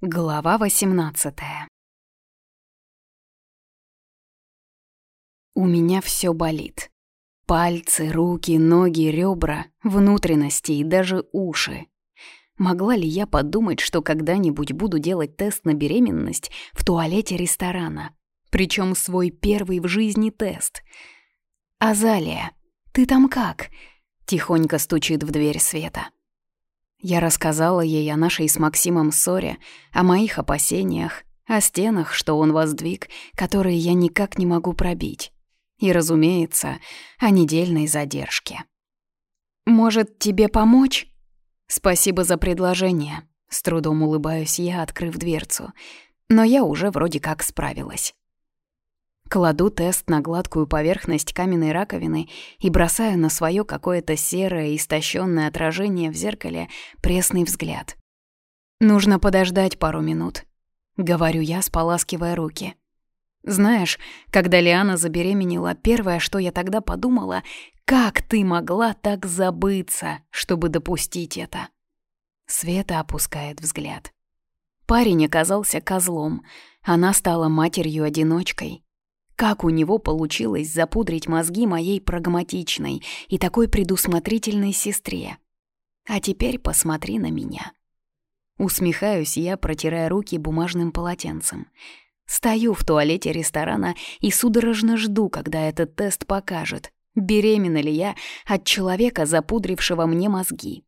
Глава 18 У меня все болит. Пальцы, руки, ноги, ребра, внутренности и даже уши. Могла ли я подумать, что когда-нибудь буду делать тест на беременность в туалете ресторана? Причем свой первый в жизни тест. «Азалия, ты там как?» — тихонько стучит в дверь Света. Я рассказала ей о нашей с Максимом ссоре, о моих опасениях, о стенах, что он воздвиг, которые я никак не могу пробить. И, разумеется, о недельной задержке. «Может, тебе помочь?» «Спасибо за предложение», — с трудом улыбаюсь я, открыв дверцу. Но я уже вроде как справилась. Кладу тест на гладкую поверхность каменной раковины и бросаю на свое какое-то серое, истощенное отражение в зеркале пресный взгляд. «Нужно подождать пару минут», — говорю я, споласкивая руки. Знаешь, когда Лиана забеременела, первое, что я тогда подумала, как ты могла так забыться, чтобы допустить это? Света опускает взгляд. Парень оказался козлом, она стала матерью-одиночкой. Как у него получилось запудрить мозги моей прагматичной и такой предусмотрительной сестре? А теперь посмотри на меня. Усмехаюсь я, протирая руки бумажным полотенцем. Стою в туалете ресторана и судорожно жду, когда этот тест покажет, беременна ли я от человека, запудрившего мне мозги.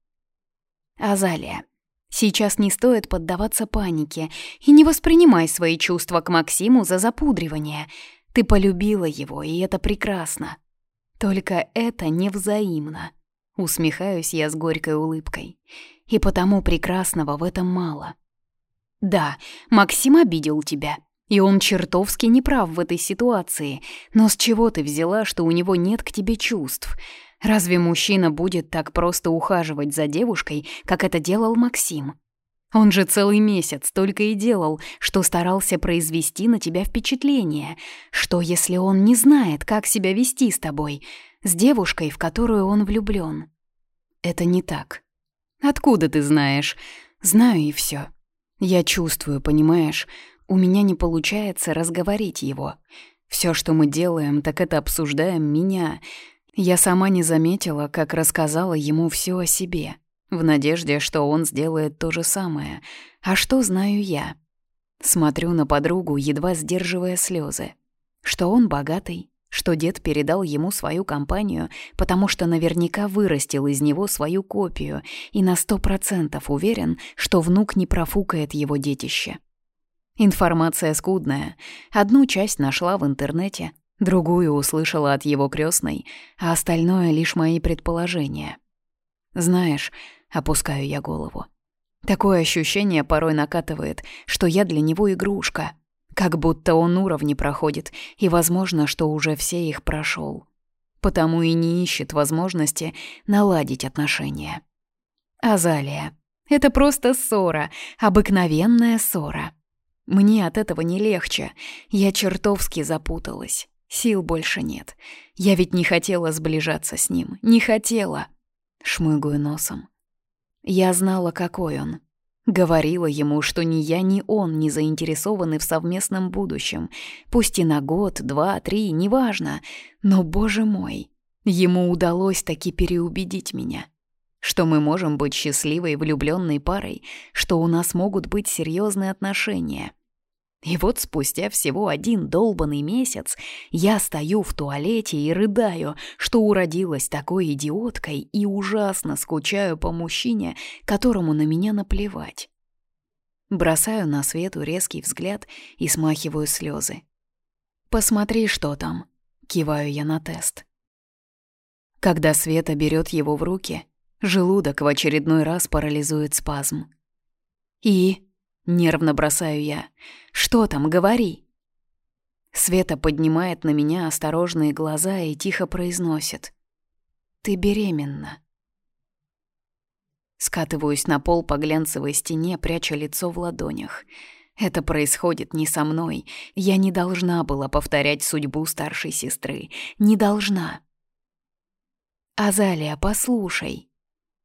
Азалия, сейчас не стоит поддаваться панике и не воспринимай свои чувства к Максиму за запудривание — ты полюбила его, и это прекрасно. Только это невзаимно. Усмехаюсь я с горькой улыбкой. И потому прекрасного в этом мало. Да, Максим обидел тебя, и он чертовски неправ в этой ситуации. Но с чего ты взяла, что у него нет к тебе чувств? Разве мужчина будет так просто ухаживать за девушкой, как это делал Максим? Он же целый месяц только и делал, что старался произвести на тебя впечатление. Что, если он не знает, как себя вести с тобой, с девушкой, в которую он влюблён? Это не так. Откуда ты знаешь? Знаю и всё. Я чувствую, понимаешь? У меня не получается разговорить его. Всё, что мы делаем, так это обсуждаем меня. Я сама не заметила, как рассказала ему всё о себе в надежде, что он сделает то же самое. А что знаю я? Смотрю на подругу, едва сдерживая слезы. Что он богатый, что дед передал ему свою компанию, потому что наверняка вырастил из него свою копию и на сто процентов уверен, что внук не профукает его детище. Информация скудная. Одну часть нашла в интернете, другую услышала от его крестной, а остальное лишь мои предположения. Знаешь, Опускаю я голову. Такое ощущение порой накатывает, что я для него игрушка. Как будто он уровни проходит, и возможно, что уже все их прошел. Потому и не ищет возможности наладить отношения. Азалия. Это просто ссора, обыкновенная ссора. Мне от этого не легче. Я чертовски запуталась. Сил больше нет. Я ведь не хотела сближаться с ним. Не хотела. Шмыгаю носом. Я знала, какой он. Говорила ему, что ни я, ни он не заинтересованы в совместном будущем. Пусть и на год, два, три, неважно. Но, боже мой, ему удалось таки переубедить меня. Что мы можем быть счастливой влюбленной парой, что у нас могут быть серьезные отношения — и вот спустя всего один долбанный месяц я стою в туалете и рыдаю, что уродилась такой идиоткой и ужасно скучаю по мужчине, которому на меня наплевать. Бросаю на Свету резкий взгляд и смахиваю слезы. «Посмотри, что там», — киваю я на тест. Когда Света берет его в руки, желудок в очередной раз парализует спазм. «И?» Нервно бросаю я. «Что там, говори!» Света поднимает на меня осторожные глаза и тихо произносит. «Ты беременна». Скатываюсь на пол по глянцевой стене, пряча лицо в ладонях. Это происходит не со мной. Я не должна была повторять судьбу старшей сестры. Не должна. «Азалия, послушай»,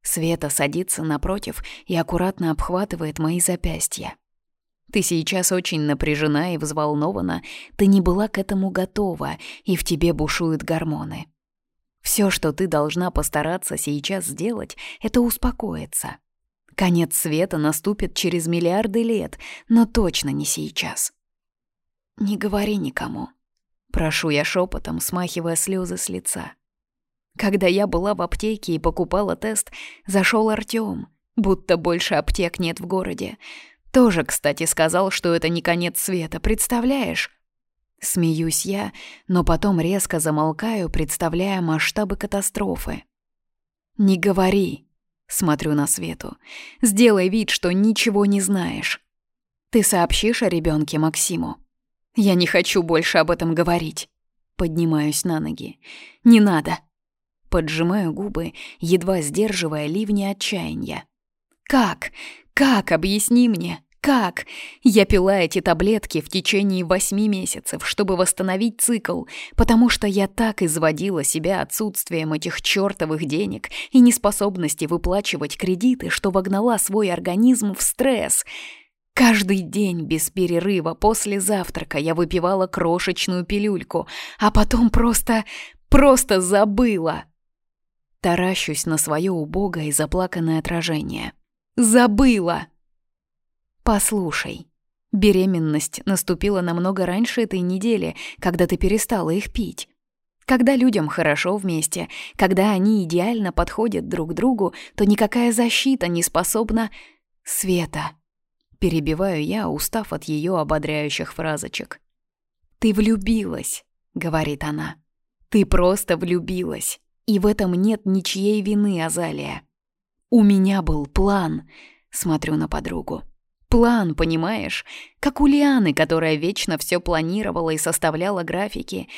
Света садится напротив и аккуратно обхватывает мои запястья. Ты сейчас очень напряжена и взволнована, ты не была к этому готова, и в тебе бушуют гормоны. Все, что ты должна постараться сейчас сделать, это успокоиться. Конец света наступит через миллиарды лет, но точно не сейчас. Не говори никому. Прошу я шепотом, смахивая слезы с лица. Когда я была в аптеке и покупала тест, зашел Артём, будто больше аптек нет в городе. Тоже, кстати, сказал, что это не конец света, представляешь? Смеюсь я, но потом резко замолкаю, представляя масштабы катастрофы. «Не говори», — смотрю на Свету. «Сделай вид, что ничего не знаешь. Ты сообщишь о ребенке Максиму?» «Я не хочу больше об этом говорить». Поднимаюсь на ноги. «Не надо». Поджимаю губы, едва сдерживая ливни отчаяния. «Как? Как? Объясни мне. Как? Я пила эти таблетки в течение восьми месяцев, чтобы восстановить цикл, потому что я так изводила себя отсутствием этих чертовых денег и неспособности выплачивать кредиты, что вогнала свой организм в стресс. Каждый день без перерыва после завтрака я выпивала крошечную пилюльку, а потом просто... просто забыла. Таращусь на свое убогое и заплаканное отражение. Забыла! Послушай, беременность наступила намного раньше этой недели, когда ты перестала их пить. Когда людям хорошо вместе, когда они идеально подходят друг другу, то никакая защита не способна... Света. Перебиваю я, устав от ее ободряющих фразочек. «Ты влюбилась», — говорит она. «Ты просто влюбилась, и в этом нет ничьей вины, Азалия. У меня был план. Смотрю на подругу. План, понимаешь? Как у Лианы, которая вечно все планировала и составляла графики.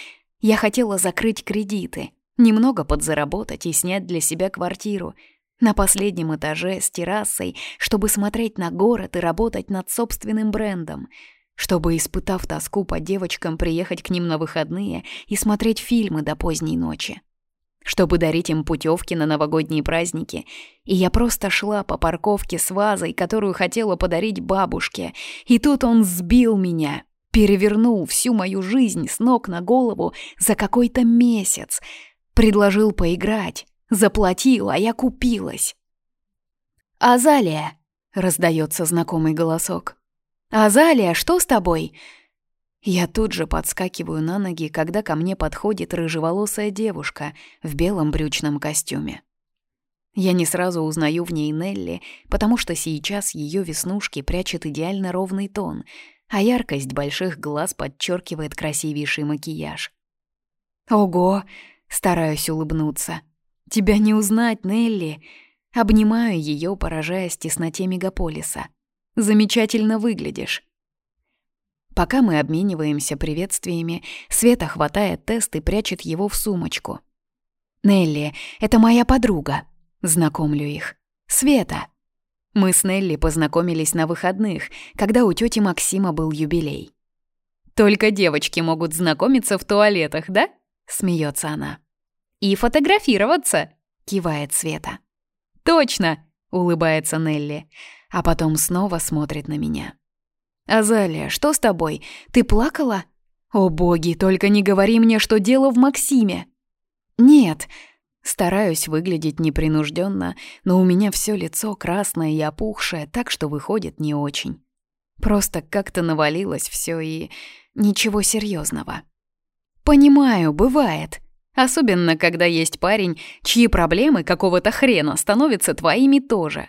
Я хотела закрыть кредиты, немного подзаработать и снять для себя квартиру. На последнем этаже с террасой, чтобы смотреть на город и работать над собственным брендом. Чтобы, испытав тоску по девочкам, приехать к ним на выходные и смотреть фильмы до поздней ночи чтобы дарить им путевки на новогодние праздники, и я просто шла по парковке с вазой, которую хотела подарить бабушке, и тут он сбил меня, перевернул всю мою жизнь с ног на голову за какой-то месяц, предложил поиграть, заплатил, а я купилась. «Азалия!» — раздается знакомый голосок. «Азалия, что с тобой?» Я тут же подскакиваю на ноги, когда ко мне подходит рыжеволосая девушка в белом брючном костюме. Я не сразу узнаю в ней Нелли, потому что сейчас ее веснушки прячут идеально ровный тон, а яркость больших глаз подчеркивает красивейший макияж. «Ого!» — стараюсь улыбнуться. «Тебя не узнать, Нелли!» Обнимаю ее, поражаясь тесноте мегаполиса. «Замечательно выглядишь!» Пока мы обмениваемся приветствиями, Света хватает тест и прячет его в сумочку. «Нелли, это моя подруга», — знакомлю их. «Света». Мы с Нелли познакомились на выходных, когда у тети Максима был юбилей. «Только девочки могут знакомиться в туалетах, да?» — смеется она. «И фотографироваться», — кивает Света. «Точно!» — улыбается Нелли, а потом снова смотрит на меня. «Азалия, что с тобой? Ты плакала?» «О боги, только не говори мне, что дело в Максиме!» «Нет», Стараюсь выглядеть непринужденно, но у меня все лицо красное и опухшее, так что выходит не очень. Просто как-то навалилось все и ничего серьезного. Понимаю, бывает. Особенно, когда есть парень, чьи проблемы какого-то хрена становятся твоими тоже.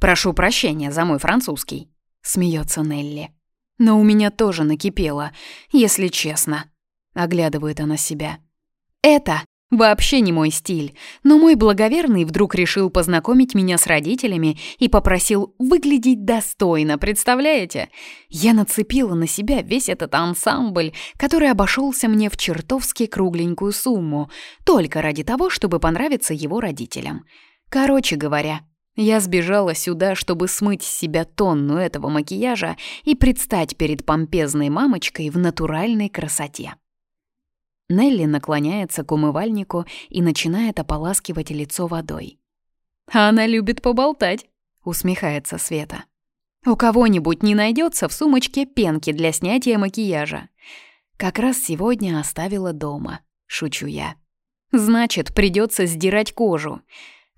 Прошу прощения за мой французский, смеется Нелли. Но у меня тоже накипело, если честно. Оглядывает она себя. Это вообще не мой стиль, но мой благоверный вдруг решил познакомить меня с родителями и попросил выглядеть достойно, представляете? Я нацепила на себя весь этот ансамбль, который обошелся мне в чертовски кругленькую сумму, только ради того, чтобы понравиться его родителям. Короче говоря, я сбежала сюда, чтобы смыть с себя тонну этого макияжа и предстать перед помпезной мамочкой в натуральной красоте. Нелли наклоняется к умывальнику и начинает ополаскивать лицо водой. «Она любит поболтать», — усмехается Света. У кого-нибудь не найдется в сумочке пенки для снятия макияжа. Как раз сегодня оставила дома, шучу я. Значит, придется сдирать кожу.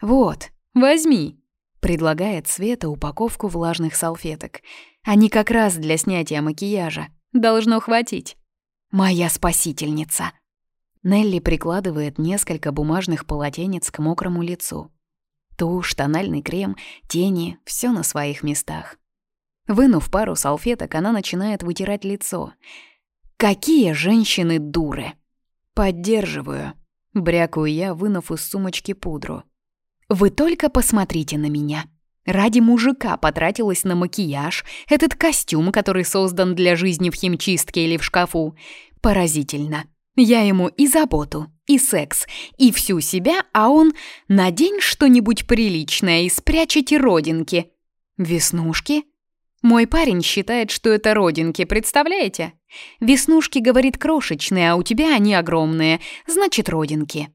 Вот, возьми. Предлагает Света упаковку влажных салфеток. Они как раз для снятия макияжа. Должно хватить. Моя спасительница. Нелли прикладывает несколько бумажных полотенец к мокрому лицу. Тушь, тональный крем, тени — все на своих местах. Вынув пару салфеток, она начинает вытирать лицо. «Какие женщины дуры!» «Поддерживаю», — брякаю я, вынув из сумочки пудру. «Вы только посмотрите на меня!» Ради мужика потратилась на макияж, этот костюм, который создан для жизни в химчистке или в шкафу. Поразительно. Я ему и заботу, и секс, и всю себя, а он «надень что-нибудь приличное и спрячь эти родинки». Веснушки? Мой парень считает, что это родинки, представляете? Веснушки, говорит, крошечные, а у тебя они огромные, значит, родинки.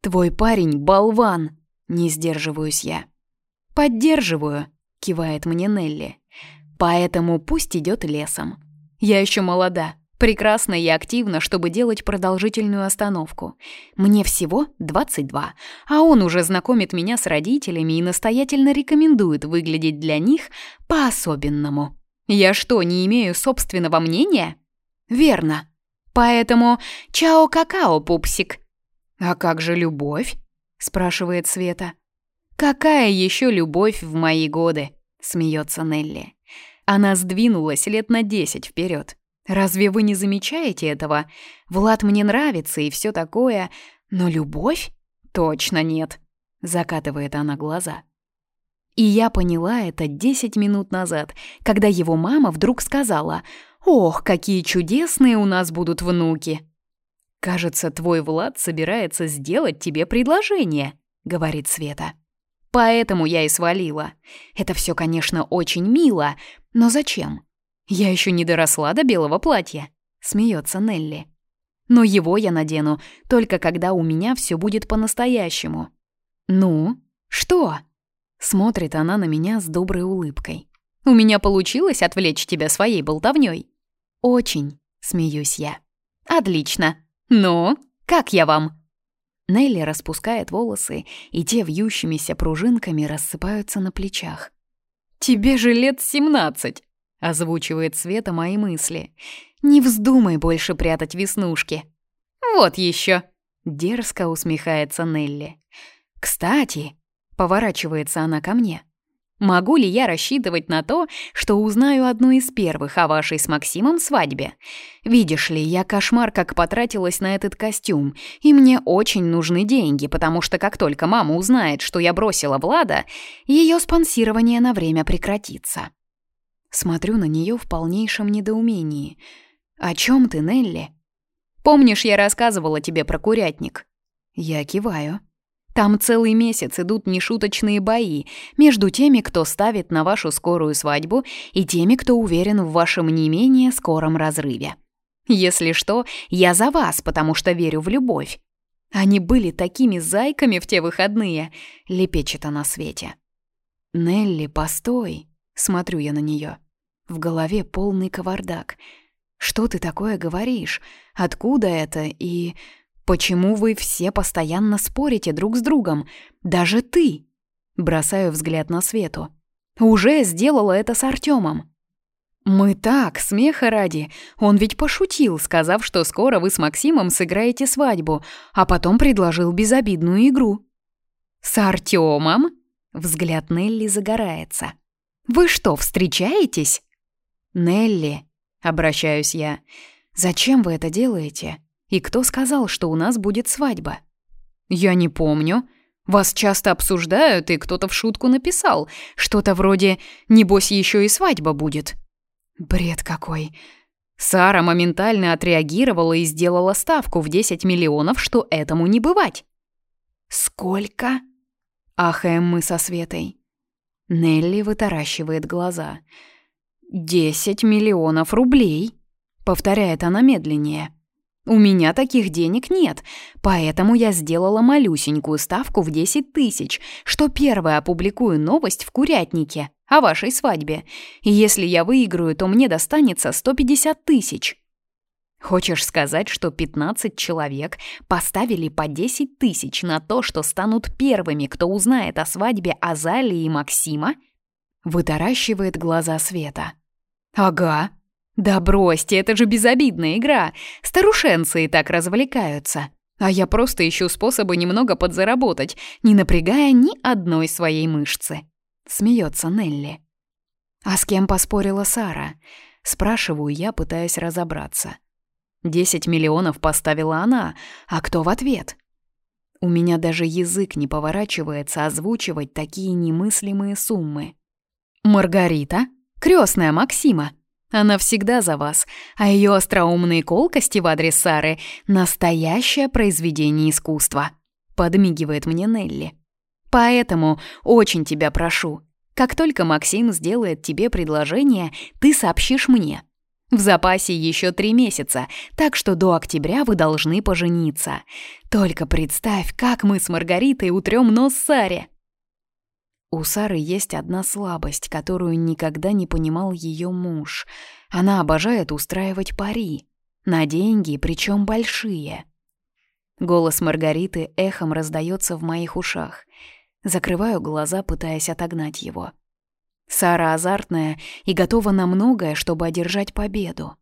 Твой парень — болван, не сдерживаюсь я. Поддерживаю, кивает мне Нелли. Поэтому пусть идет лесом. Я еще молода, Прекрасно и активно, чтобы делать продолжительную остановку. Мне всего 22, а он уже знакомит меня с родителями и настоятельно рекомендует выглядеть для них по-особенному. Я что, не имею собственного мнения? Верно. Поэтому чао-какао, пупсик. А как же любовь? Спрашивает Света. Какая еще любовь в мои годы? смеется Нелли. Она сдвинулась лет на десять вперед. Разве вы не замечаете этого? Влад мне нравится и все такое, но любовь? Точно нет. Закатывает она глаза. И я поняла это 10 минут назад, когда его мама вдруг сказала «Ох, какие чудесные у нас будут внуки!» «Кажется, твой Влад собирается сделать тебе предложение», — говорит Света. «Поэтому я и свалила. Это все, конечно, очень мило, но зачем? «Я еще не доросла до белого платья», — смеется Нелли. «Но его я надену только когда у меня все будет по-настоящему». «Ну, что?» — смотрит она на меня с доброй улыбкой. «У меня получилось отвлечь тебя своей болтовней?» «Очень», — смеюсь я. «Отлично. Ну, как я вам?» Нелли распускает волосы, и те вьющимися пружинками рассыпаются на плечах. «Тебе же лет семнадцать!» Озвучивает Света мои мысли. «Не вздумай больше прятать веснушки». «Вот еще!» Дерзко усмехается Нелли. «Кстати!» Поворачивается она ко мне. Могу ли я рассчитывать на то, что узнаю одну из первых о вашей с Максимом свадьбе? Видишь ли, я кошмар как потратилась на этот костюм, и мне очень нужны деньги, потому что как только мама узнает, что я бросила Влада, ее спонсирование на время прекратится. Смотрю на нее в полнейшем недоумении. «О чем ты, Нелли?» «Помнишь, я рассказывала тебе про курятник?» Я киваю. «Там целый месяц идут нешуточные бои между теми, кто ставит на вашу скорую свадьбу, и теми, кто уверен в вашем не менее скором разрыве. Если что, я за вас, потому что верю в любовь. Они были такими зайками в те выходные», — лепечет она Свете. «Нелли, постой!» Смотрю я на нее. В голове полный кавардак. Что ты такое говоришь? Откуда это? И почему вы все постоянно спорите друг с другом? Даже ты. Бросаю взгляд на Свету. Уже сделала это с Артемом. «Мы так, смеха ради. Он ведь пошутил, сказав, что скоро вы с Максимом сыграете свадьбу, а потом предложил безобидную игру». «С Артемом?» Взгляд Нелли загорается. Вы что, встречаетесь?» «Нелли», — обращаюсь я, — «зачем вы это делаете? И кто сказал, что у нас будет свадьба?» «Я не помню. Вас часто обсуждают, и кто-то в шутку написал. Что-то вроде «небось еще и свадьба будет». Бред какой. Сара моментально отреагировала и сделала ставку в 10 миллионов, что этому не бывать. «Сколько?» — ахаем мы со Светой. Нелли вытаращивает глаза. «Десять миллионов рублей», — повторяет она медленнее. У меня таких денег нет, поэтому я сделала малюсенькую ставку в 10 тысяч, что первая опубликую новость в «Курятнике» о вашей свадьбе. И если я выиграю, то мне достанется 150 тысяч. Хочешь сказать, что 15 человек поставили по 10 тысяч на то, что станут первыми, кто узнает о свадьбе Азалии и Максима? Вытаращивает глаза Света. Ага. Да бросьте, это же безобидная игра. Старушенцы и так развлекаются. А я просто ищу способы немного подзаработать, не напрягая ни одной своей мышцы. Смеется Нелли. А с кем поспорила Сара? Спрашиваю я, пытаясь разобраться. Десять миллионов поставила она, а кто в ответ? У меня даже язык не поворачивается озвучивать такие немыслимые суммы. Маргарита, крестная Максима, она всегда за вас, а ее остроумные колкости в адрес Сары — настоящее произведение искусства», — подмигивает мне Нелли. «Поэтому очень тебя прошу, как только Максим сделает тебе предложение, ты сообщишь мне. В запасе еще три месяца, так что до октября вы должны пожениться. Только представь, как мы с Маргаритой утрем нос Саре. У Сары есть одна слабость, которую никогда не понимал ее муж. Она обожает устраивать пари. На деньги, причем большие. Голос Маргариты эхом раздается в моих ушах. Закрываю глаза, пытаясь отогнать его. Сара азартная и готова на многое, чтобы одержать победу.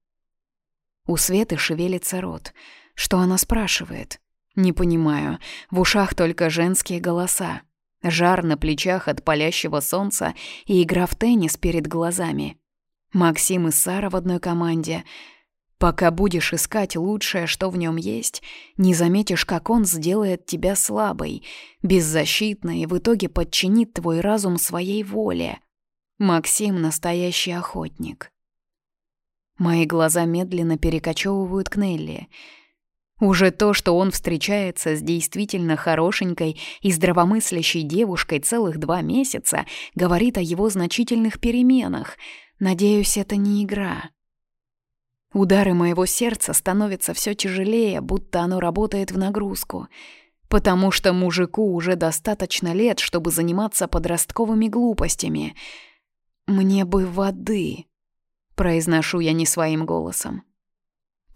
У Светы шевелится рот. Что она спрашивает? Не понимаю. В ушах только женские голоса. Жар на плечах от палящего солнца и игра в теннис перед глазами. Максим и Сара в одной команде. Пока будешь искать лучшее, что в нем есть, не заметишь, как он сделает тебя слабой, беззащитной и в итоге подчинит твой разум своей воле. Максим — настоящий охотник. Мои глаза медленно перекочевывают к Нелли. Уже то, что он встречается с действительно хорошенькой и здравомыслящей девушкой целых два месяца, говорит о его значительных переменах. Надеюсь, это не игра. Удары моего сердца становятся все тяжелее, будто оно работает в нагрузку. Потому что мужику уже достаточно лет, чтобы заниматься подростковыми глупостями — «Мне бы воды», — произношу я не своим голосом.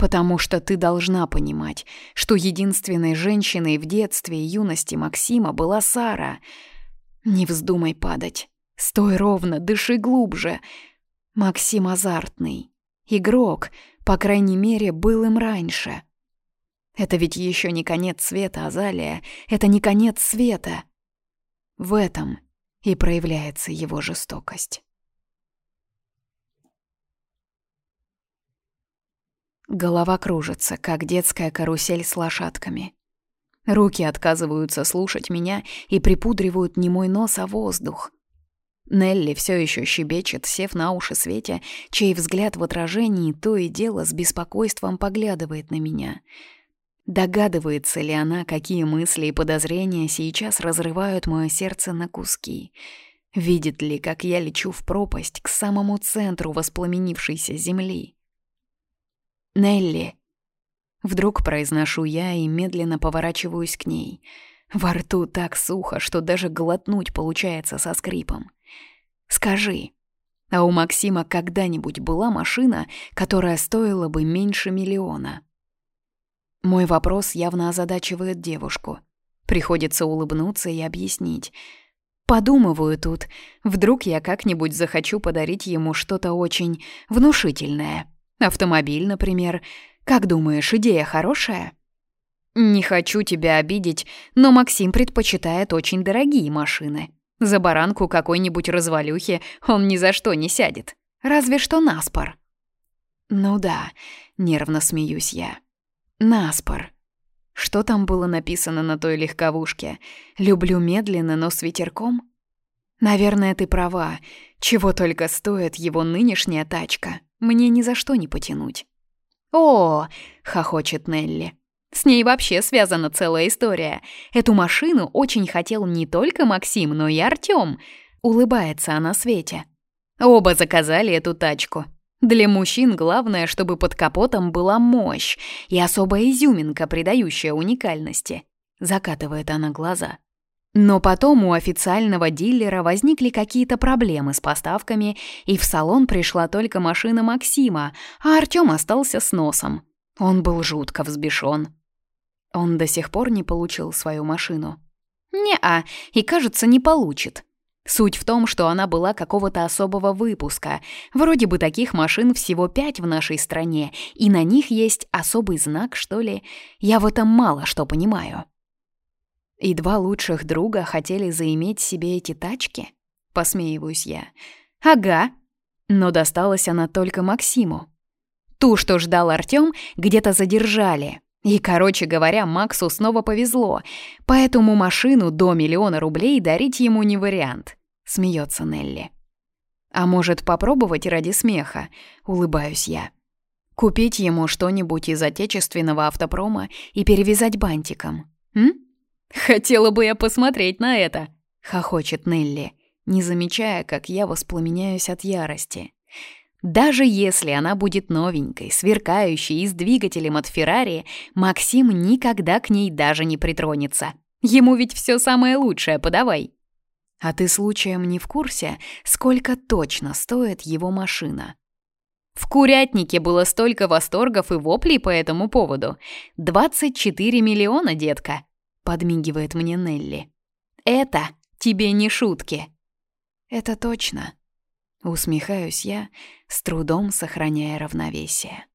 «Потому что ты должна понимать, что единственной женщиной в детстве и юности Максима была Сара. Не вздумай падать. Стой ровно, дыши глубже. Максим азартный. Игрок, по крайней мере, был им раньше. Это ведь еще не конец света, Азалия. Это не конец света. В этом и проявляется его жестокость. Голова кружится, как детская карусель с лошадками. Руки отказываются слушать меня и припудривают не мой нос, а воздух. Нелли все еще щебечет, сев на уши Свете, чей взгляд в отражении то и дело с беспокойством поглядывает на меня. Догадывается ли она, какие мысли и подозрения сейчас разрывают мое сердце на куски? Видит ли, как я лечу в пропасть к самому центру воспламенившейся земли? «Нелли!» Вдруг произношу я и медленно поворачиваюсь к ней. Во рту так сухо, что даже глотнуть получается со скрипом. «Скажи, а у Максима когда-нибудь была машина, которая стоила бы меньше миллиона?» Мой вопрос явно озадачивает девушку. Приходится улыбнуться и объяснить. Подумываю тут, вдруг я как-нибудь захочу подарить ему что-то очень внушительное. Автомобиль, например. Как думаешь, идея хорошая? Не хочу тебя обидеть, но Максим предпочитает очень дорогие машины. За баранку какой-нибудь развалюхи он ни за что не сядет. Разве что наспор. Ну да, нервно смеюсь я. Наспор. Что там было написано на той легковушке? «Люблю медленно, но с ветерком»? Наверное, ты права. Чего только стоит его нынешняя тачка. Мне ни за что не потянуть. «О!» — хохочет Нелли. «С ней вообще связана целая история. Эту машину очень хотел не только Максим, но и Артём». Улыбается она Свете. Оба заказали эту тачку. Для мужчин главное, чтобы под капотом была мощь и особая изюминка, придающая уникальности. Закатывает она глаза. Но потом у официального дилера возникли какие-то проблемы с поставками, и в салон пришла только машина Максима, а Артём остался с носом. Он был жутко взбешён. Он до сих пор не получил свою машину. Не-а, и, кажется, не получит. Суть в том, что она была какого-то особого выпуска. Вроде бы таких машин всего пять в нашей стране, и на них есть особый знак, что ли. Я в этом мало что понимаю. И два лучших друга хотели заиметь себе эти тачки? Посмеиваюсь я. Ага. Но досталась она только Максиму. Ту, что ждал Артём, где-то задержали. И, короче говоря, Максу снова повезло, поэтому машину до миллиона рублей дарить ему не вариант, смеется Нелли. А может, попробовать ради смеха, улыбаюсь я. Купить ему что-нибудь из отечественного автопрома и перевязать бантиком. М? Хотела бы я посмотреть на это, хохочет Нелли, не замечая, как я воспламеняюсь от ярости. Даже если она будет новенькой, сверкающей и с двигателем от Феррари, Максим никогда к ней даже не притронется. Ему ведь все самое лучшее подавай. А ты случаем не в курсе, сколько точно стоит его машина? В курятнике было столько восторгов и воплей по этому поводу. 24 миллиона, детка, подмигивает мне Нелли. Это тебе не шутки. Это точно. Усмехаюсь я, с трудом сохраняя равновесие.